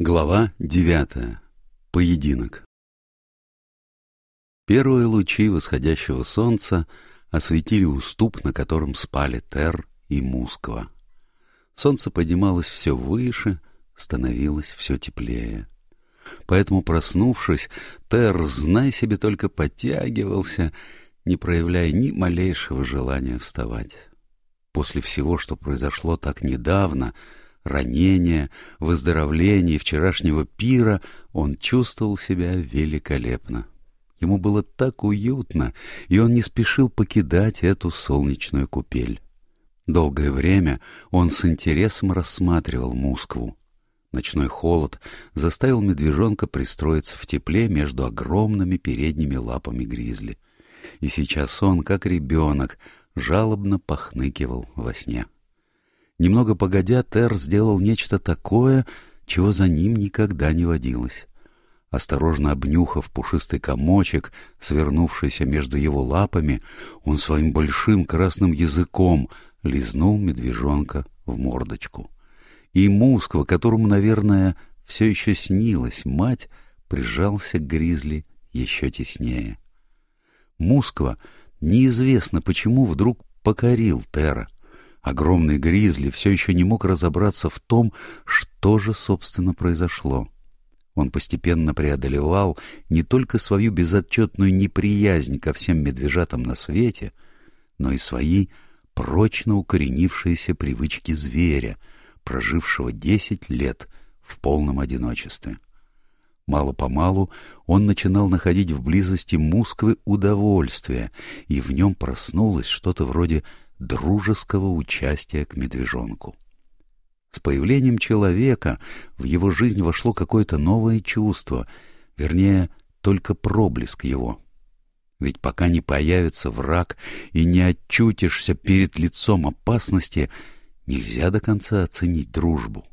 Глава 9. Поединок. Первые лучи восходящего солнца осветили уступ, на котором спали Тер и Мусква. Солнце поднималось все выше, становилось все теплее. Поэтому, проснувшись, Тер, знай себе, только подтягивался, не проявляя ни малейшего желания вставать. После всего, что произошло так недавно, — ранения, выздоровлении вчерашнего пира он чувствовал себя великолепно. Ему было так уютно, и он не спешил покидать эту солнечную купель. Долгое время он с интересом рассматривал Москву. Ночной холод заставил медвежонка пристроиться в тепле между огромными передними лапами гризли. И сейчас он, как ребенок, жалобно похныкивал во сне. Немного погодя, Тер сделал нечто такое, чего за ним никогда не водилось. Осторожно обнюхав пушистый комочек, свернувшийся между его лапами, он своим большим красным языком лизнул медвежонка в мордочку. И Мусква, которому, наверное, все еще снилась мать, прижался к гризли еще теснее. Мусква неизвестно почему вдруг покорил Тера. Огромный гризли все еще не мог разобраться в том, что же, собственно, произошло. Он постепенно преодолевал не только свою безотчетную неприязнь ко всем медвежатам на свете, но и свои прочно укоренившиеся привычки зверя, прожившего десять лет в полном одиночестве. Мало-помалу он начинал находить в близости Мусквы удовольствие, и в нем проснулось что-то вроде дружеского участия к медвежонку. С появлением человека в его жизнь вошло какое-то новое чувство, вернее, только проблеск его. Ведь пока не появится враг и не отчутишься перед лицом опасности, нельзя до конца оценить дружбу.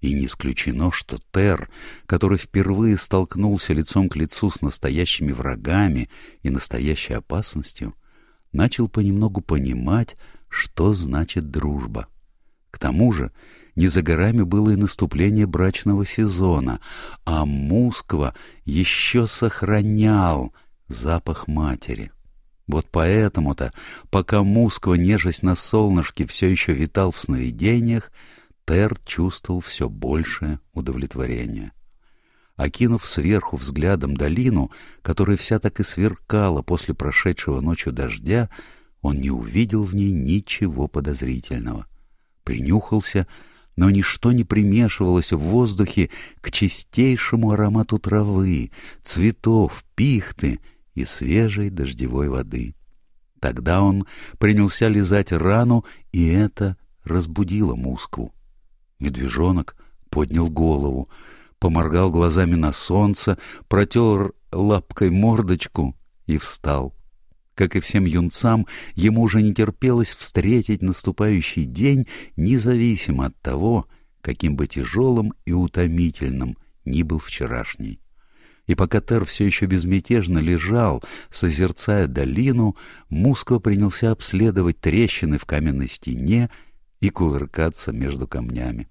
И не исключено, что Тер, который впервые столкнулся лицом к лицу с настоящими врагами и настоящей опасностью, — начал понемногу понимать, что значит дружба. К тому же не за горами было и наступление брачного сезона, а Мусква еще сохранял запах матери. Вот поэтому-то, пока Мусква, нежесть на солнышке, все еще витал в сновидениях, Тер чувствовал все большее удовлетворение. — окинув сверху взглядом долину, которая вся так и сверкала после прошедшего ночью дождя, он не увидел в ней ничего подозрительного. Принюхался, но ничто не примешивалось в воздухе к чистейшему аромату травы, цветов, пихты и свежей дождевой воды. Тогда он принялся лизать рану, и это разбудило Мускву. Медвежонок поднял голову — поморгал глазами на солнце, протер лапкой мордочку и встал. Как и всем юнцам, ему уже не терпелось встретить наступающий день, независимо от того, каким бы тяжелым и утомительным ни был вчерашний. И пока Тер все еще безмятежно лежал, созерцая долину, Муско принялся обследовать трещины в каменной стене и кувыркаться между камнями.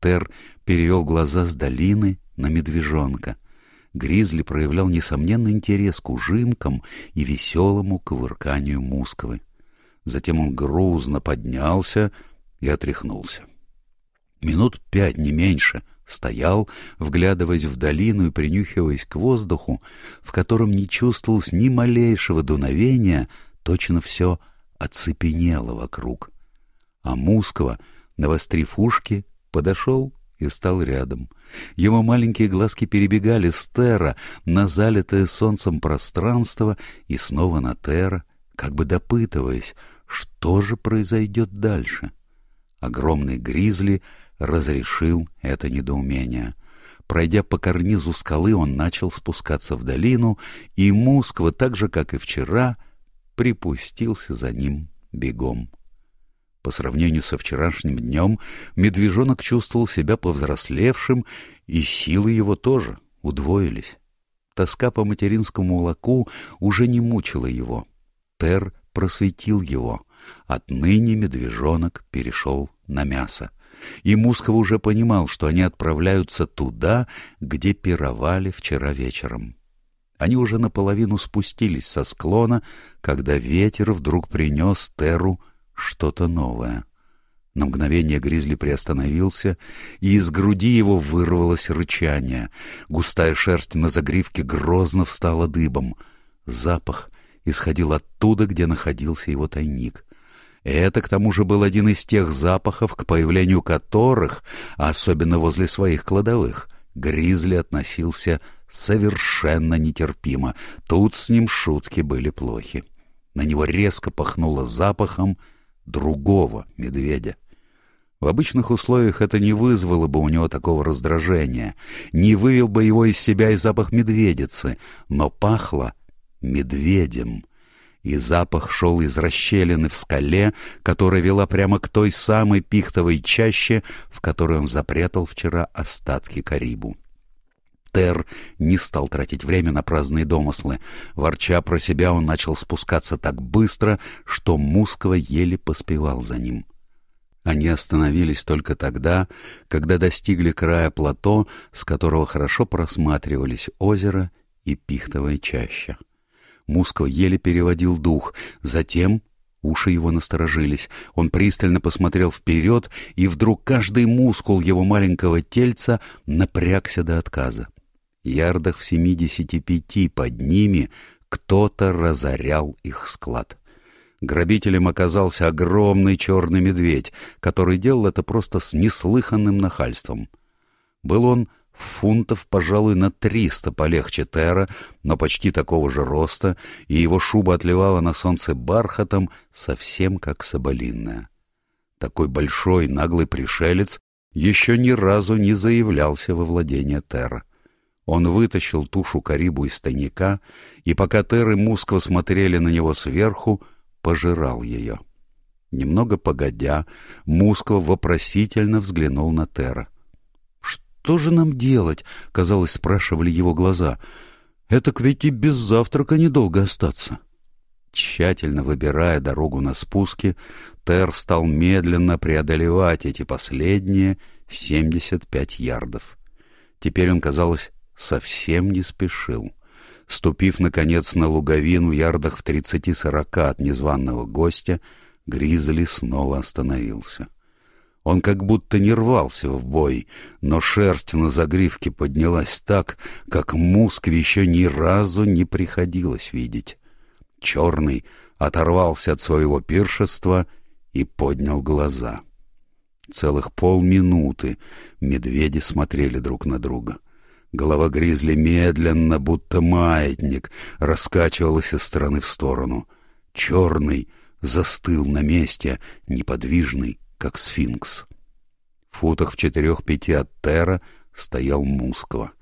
Тер перевел глаза с долины на медвежонка. Гризли проявлял несомненный интерес к ужимкам и веселому ковырканию мусковы. Затем он грузно поднялся и отряхнулся. Минут пять, не меньше, стоял, вглядываясь в долину и принюхиваясь к воздуху, в котором не чувствовалось ни малейшего дуновения, точно все оцепенело вокруг. А Мусква навострив ушки, подошел и стал рядом. Его маленькие глазки перебегали с Терра на залитое солнцем пространство и снова на Терра, как бы допытываясь, что же произойдет дальше. Огромный гризли разрешил это недоумение. Пройдя по карнизу скалы, он начал спускаться в долину, и Мусква, так же, как и вчера, припустился за ним бегом. По сравнению со вчерашним днем, медвежонок чувствовал себя повзрослевшим, и силы его тоже удвоились. Тоска по материнскому молоку уже не мучила его. Тер просветил его. Отныне медвежонок перешел на мясо. И Мусков уже понимал, что они отправляются туда, где пировали вчера вечером. Они уже наполовину спустились со склона, когда ветер вдруг принес Теру что-то новое. На мгновение Гризли приостановился, и из груди его вырвалось рычание. Густая шерсть на загривке грозно встала дыбом. Запах исходил оттуда, где находился его тайник. Это, к тому же, был один из тех запахов, к появлению которых, особенно возле своих кладовых, Гризли относился совершенно нетерпимо. Тут с ним шутки были плохи. На него резко пахнуло запахом — другого медведя. В обычных условиях это не вызвало бы у него такого раздражения, не вывел бы его из себя и запах медведицы, но пахло медведем. И запах шел из расщелины в скале, которая вела прямо к той самой пихтовой чаще, в которой он запрятал вчера остатки карибу. Тер не стал тратить время на праздные домыслы. Ворча про себя, он начал спускаться так быстро, что Мускова еле поспевал за ним. Они остановились только тогда, когда достигли края плато, с которого хорошо просматривались озеро и пихтовая чаща. Мусков еле переводил дух, затем Уши его насторожились. Он пристально посмотрел вперед, и вдруг каждый мускул его маленького тельца напрягся до отказа ярдах в 75 под ними кто-то разорял их склад. Грабителем оказался огромный черный медведь, который делал это просто с неслыханным нахальством. Был он фунтов, пожалуй, на триста полегче Тера, но почти такого же роста, и его шуба отливала на солнце бархатом, совсем как соболинная. Такой большой наглый пришелец еще ни разу не заявлялся во владение Тера. Он вытащил тушу карибу из тайника, и пока Тер и Мусков смотрели на него сверху, пожирал ее. Немного погодя, Мускво вопросительно взглянул на Тера. «Что же нам делать?» — казалось, спрашивали его глаза. «Этак ведь и без завтрака недолго остаться». Тщательно выбирая дорогу на спуске, Тер стал медленно преодолевать эти последние 75 ярдов. Теперь он, казалось, совсем не спешил. Ступив, наконец, на луговину ярдах в тридцати-сорока от незваного гостя, Гризли снова остановился. Он как будто не рвался в бой, но шерсть на загривке поднялась так, как мускве еще ни разу не приходилось видеть. Черный оторвался от своего пиршества и поднял глаза. Целых полминуты медведи смотрели друг на друга — Голова Гризли медленно, будто маятник, раскачивалась из стороны в сторону. Черный застыл на месте, неподвижный, как сфинкс. В футах в четырех-пяти от Тера стоял Мускова.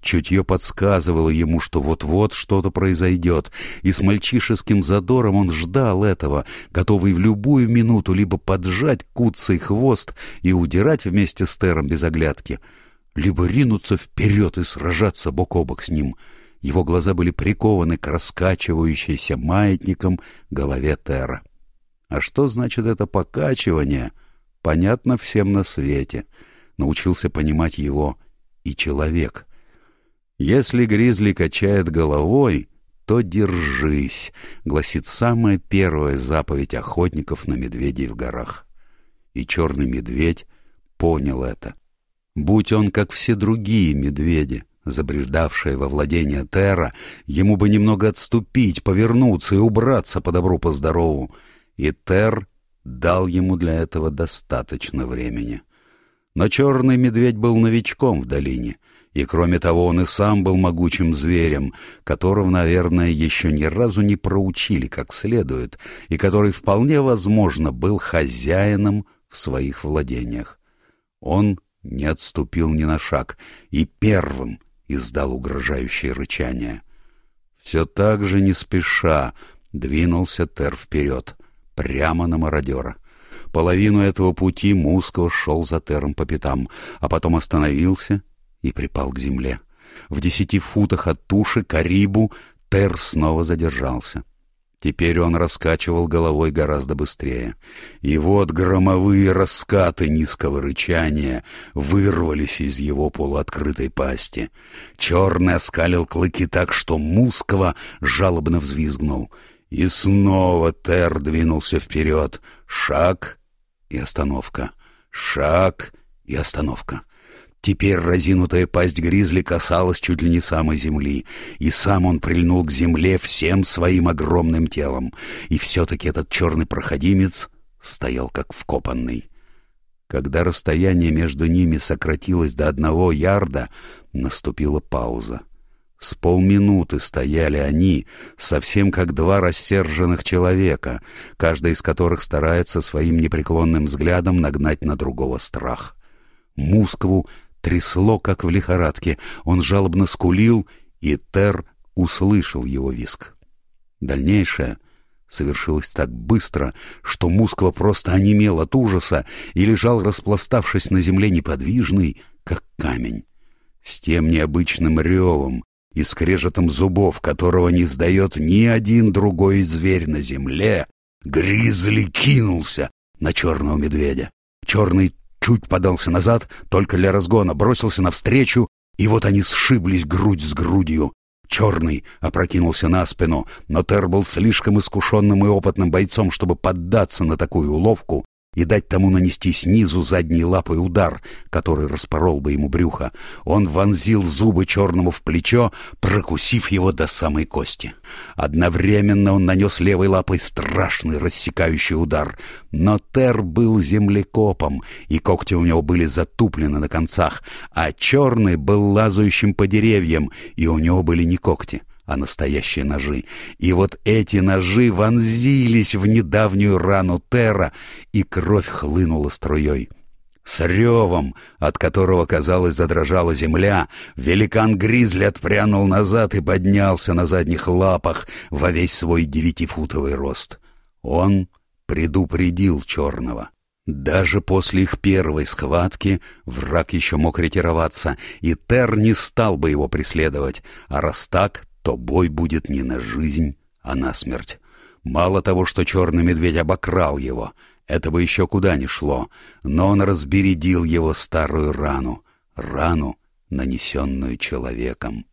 Чутье подсказывало ему, что вот-вот что-то произойдет, и с мальчишеским задором он ждал этого, готовый в любую минуту либо поджать куцый хвост и удирать вместе с Тером без оглядки — либо ринуться вперед и сражаться бок о бок с ним. Его глаза были прикованы к раскачивающейся маятником голове Тера. А что значит это покачивание? Понятно всем на свете. Научился понимать его и человек. Если гризли качает головой, то держись, гласит самая первая заповедь охотников на медведей в горах. И черный медведь понял это. — Будь он, как все другие медведи, забреждавшие во владение Терра, ему бы немного отступить, повернуться и убраться по добру, по здорову. И Тер дал ему для этого достаточно времени. Но черный медведь был новичком в долине, и, кроме того, он и сам был могучим зверем, которого, наверное, еще ни разу не проучили как следует, и который, вполне возможно, был хозяином в своих владениях. Он — не отступил ни на шаг и первым издал угрожающее рычание. Все так же не спеша двинулся Тер вперед, прямо на мародера. Половину этого пути Муско шел за Тером по пятам, а потом остановился и припал к земле. В десяти футах от туши Карибу Тер снова задержался — Теперь он раскачивал головой гораздо быстрее. И вот громовые раскаты низкого рычания вырвались из его полуоткрытой пасти. Черный оскалил клыки так, что Мускова жалобно взвизгнул. И снова Тер двинулся вперед. Шаг и остановка. Шаг и остановка. Теперь разинутая пасть гризли касалась чуть ли не самой земли, и сам он прильнул к земле всем своим огромным телом, и все-таки этот черный проходимец стоял как вкопанный. Когда расстояние между ними сократилось до одного ярда, наступила пауза. С полминуты стояли они, совсем как два рассерженных человека, каждый из которых старается своим непреклонным взглядом нагнать на другого страх. Мускву трясло, как в лихорадке. Он жалобно скулил, и Тер услышал его виск. Дальнейшее совершилось так быстро, что Мусква просто онемел от ужаса и лежал, распластавшись на земле неподвижный, как камень. С тем необычным ревом и скрежетом зубов, которого не сдает ни один другой зверь на земле, Гризли кинулся на черного медведя. Черный чуть подался назад, только для разгона бросился навстречу, и вот они сшиблись грудь с грудью. Черный опрокинулся на спину, но Тер был слишком искушенным и опытным бойцом, чтобы поддаться на такую уловку, и дать тому нанести снизу задней лапой удар, который распорол бы ему брюхо. Он вонзил зубы черному в плечо, прокусив его до самой кости. Одновременно он нанес левой лапой страшный рассекающий удар. Но Тер был землекопом, и когти у него были затуплены на концах, а черный был лазающим по деревьям, и у него были не когти а настоящие ножи. И вот эти ножи вонзились в недавнюю рану Терра, и кровь хлынула струей. С ревом, от которого, казалось, задрожала земля, великан-гризли отпрянул назад и поднялся на задних лапах во весь свой девятифутовый рост. Он предупредил черного. Даже после их первой схватки враг еще мог ретироваться, и Тер не стал бы его преследовать, а раз так, то бой будет не на жизнь, а на смерть. Мало того, что черный медведь обокрал его, это бы еще куда ни шло, но он разбередил его старую рану, рану, нанесенную человеком.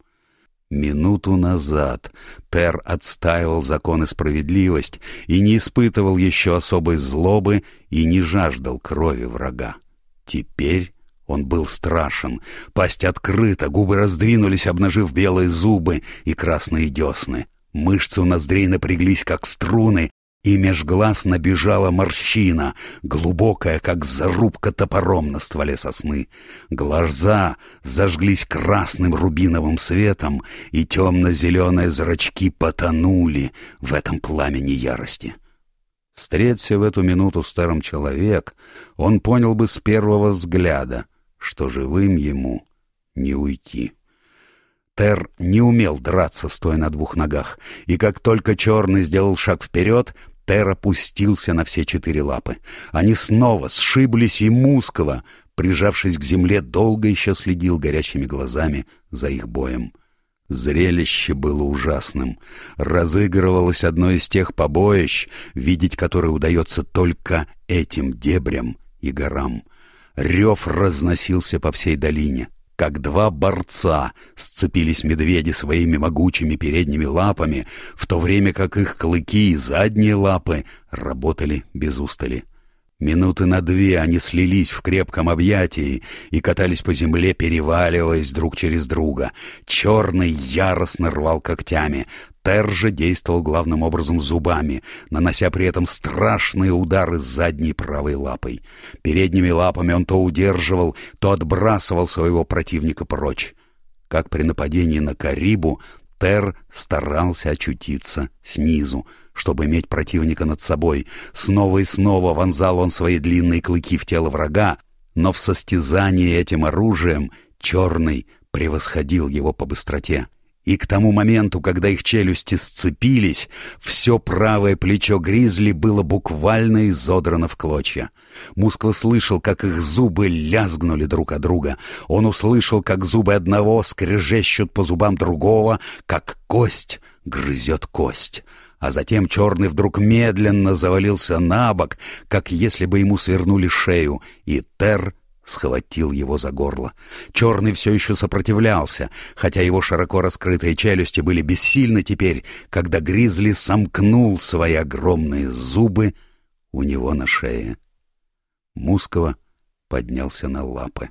Минуту назад Тер отстаивал закон и справедливость и не испытывал еще особой злобы и не жаждал крови врага. Теперь он был страшен. Пасть открыта, губы раздвинулись, обнажив белые зубы и красные десны. Мышцы у ноздрей напряглись, как струны, и меж глаз набежала морщина, глубокая, как зарубка топором на стволе сосны. Глаза зажглись красным рубиновым светом, и темно-зеленые зрачки потонули в этом пламени ярости. Встреться в эту минуту старым человек, он понял бы с первого взгляда, что живым ему не уйти. Тер не умел драться, стоя на двух ногах, и как только черный сделал шаг вперед, Тер опустился на все четыре лапы. Они снова сшиблись, и Мускова, прижавшись к земле, долго еще следил горящими глазами за их боем. Зрелище было ужасным. Разыгрывалось одно из тех побоищ, видеть которое удается только этим дебрям и горам — Рев разносился по всей долине. Как два борца сцепились медведи своими могучими передними лапами, в то время как их клыки и задние лапы работали без устали. Минуты на две они слились в крепком объятии и катались по земле, переваливаясь друг через друга. Черный яростно рвал когтями. Терже действовал главным образом зубами, нанося при этом страшные удары с задней правой лапой. Передними лапами он то удерживал, то отбрасывал своего противника прочь. Как при нападении на Карибу, Тер старался очутиться снизу, чтобы иметь противника над собой. Снова и снова вонзал он свои длинные клыки в тело врага, но в состязании этим оружием черный превосходил его по быстроте. И к тому моменту, когда их челюсти сцепились, все правое плечо Гризли было буквально изодрано в клочья. Мусква слышал, как их зубы лязгнули друг от друга. Он услышал, как зубы одного скрежещут по зубам другого, как кость грызет кость. А затем черный вдруг медленно завалился на бок, как если бы ему свернули шею, и Тер схватил его за горло. Черный все еще сопротивлялся, хотя его широко раскрытые челюсти были бессильны теперь, когда Гризли сомкнул свои огромные зубы у него на шее. Мускова поднялся на лапы.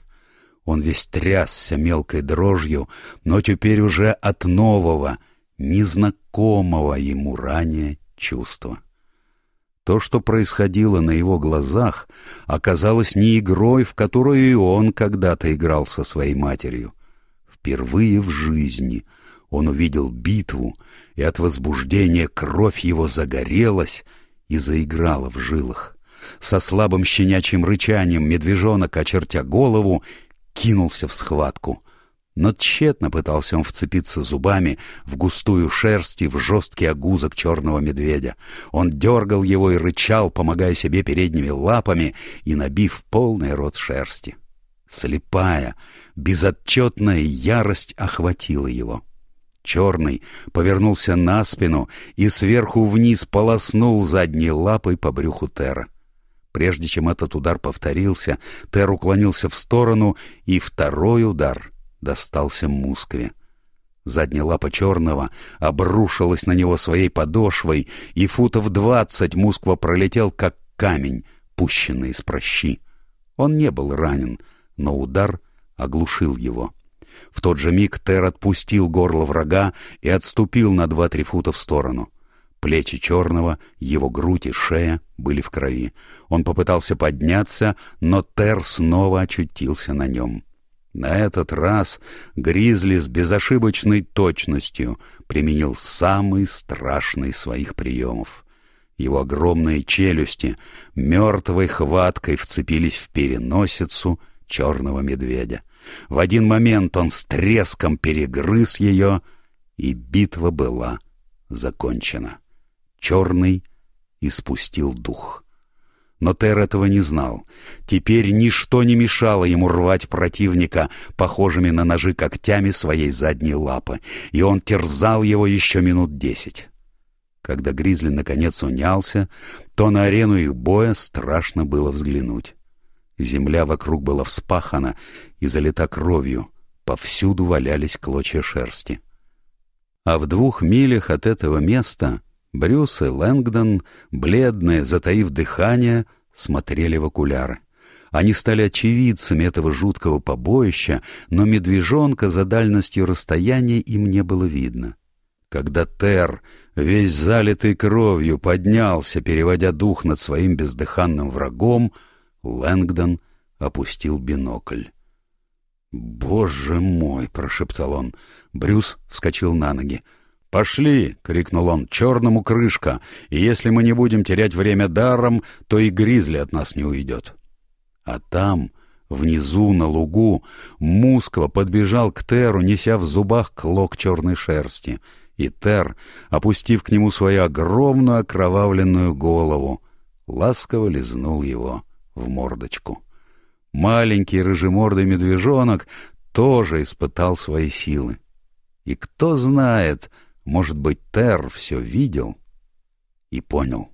Он весь трясся мелкой дрожью, но теперь уже от нового, незнакомого ему ранее чувства. То, что происходило на его глазах, оказалось не игрой, в которую он когда-то играл со своей матерью. Впервые в жизни он увидел битву, и от возбуждения кровь его загорелась и заиграла в жилах. Со слабым щенячьим рычанием медвежонок, очертя голову, кинулся в схватку — но тщетно пытался он вцепиться зубами в густую шерсть и в жесткий огузок черного медведя. Он дергал его и рычал, помогая себе передними лапами и набив полный рот шерсти. Слепая, безотчетная ярость охватила его. Черный повернулся на спину и сверху вниз полоснул задней лапой по брюху Тера. Прежде чем этот удар повторился, Тер уклонился в сторону, и второй удар достался Мускве. Задняя лапа черного обрушилась на него своей подошвой, и футов двадцать Мусква пролетел, как камень, пущенный из прощи. Он не был ранен, но удар оглушил его. В тот же миг Тер отпустил горло врага и отступил на два-три фута в сторону. Плечи черного, его грудь и шея были в крови. Он попытался подняться, но Тер снова очутился на нем. На этот раз Гризли с безошибочной точностью применил самый страшный из своих приемов. Его огромные челюсти мертвой хваткой вцепились в переносицу черного медведя. В один момент он с треском перегрыз ее, и битва была закончена. Черный испустил дух. Но Тер этого не знал. Теперь ничто не мешало ему рвать противника, похожими на ножи когтями своей задней лапы, и он терзал его еще минут десять. Когда Гризли наконец унялся, то на арену их боя страшно было взглянуть. Земля вокруг была вспахана и залита кровью, повсюду валялись клочья шерсти. А в двух милях от этого места Брюс и Лэнгдон, бледные, затаив дыхание, смотрели в окуляры. Они стали очевидцами этого жуткого побоища, но медвежонка за дальностью расстояния им не было видно. Когда Тер, весь залитый кровью, поднялся, переводя дух над своим бездыханным врагом, Лэнгдон опустил бинокль. «Боже мой!» — прошептал он. Брюс вскочил на ноги. «Пошли!» — крикнул он. «Черному крышка! И если мы не будем терять время даром, то и гризли от нас не уйдет!» А там, внизу, на лугу, Мусква подбежал к Теру, неся в зубах клок черной шерсти, и Тер, опустив к нему свою огромную окровавленную голову, ласково лизнул его в мордочку. Маленький рыжемордый медвежонок тоже испытал свои силы. И кто знает, может быть, Тер все видел и понял.